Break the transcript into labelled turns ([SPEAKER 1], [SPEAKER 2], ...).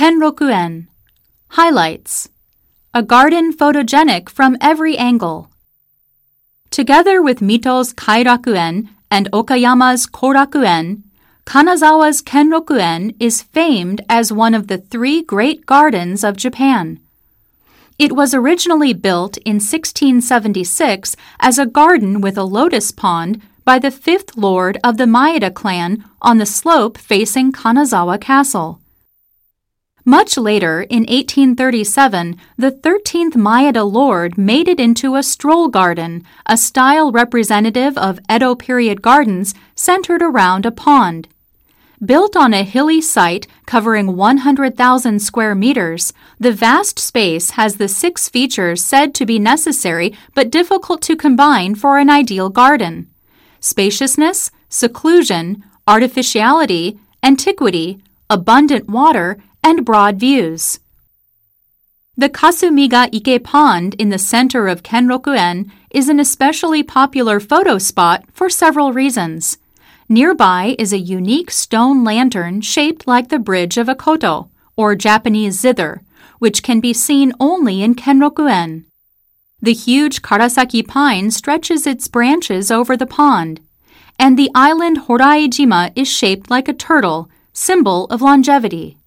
[SPEAKER 1] Kenrokuen. Highlights A garden photogenic from every angle. Together with Mito's Kairakuen and Okayama's Korakuen, Kanazawa's Kenrokuen is famed as one of the three great gardens of Japan. It was originally built in 1676 as a garden with a lotus pond by the fifth lord of the Maeda clan on the slope facing Kanazawa Castle. Much later, in 1837, the 13th Maeda lord made it into a stroll garden, a style representative of Edo period gardens centered around a pond. Built on a hilly site covering 100,000 square meters, the vast space has the six features said to be necessary but difficult to combine for an ideal garden spaciousness, seclusion, artificiality, antiquity, abundant water, and broad views. The Kasumiga Ike Pond in the center of Kenrokuen is an especially popular photo spot for several reasons. Nearby is a unique stone lantern shaped like the bridge of a koto, or Japanese zither, which can be seen only in Kenrokuen. The huge Karasaki pine stretches its branches over the pond, and the island Horaijima is shaped like a turtle, symbol of longevity.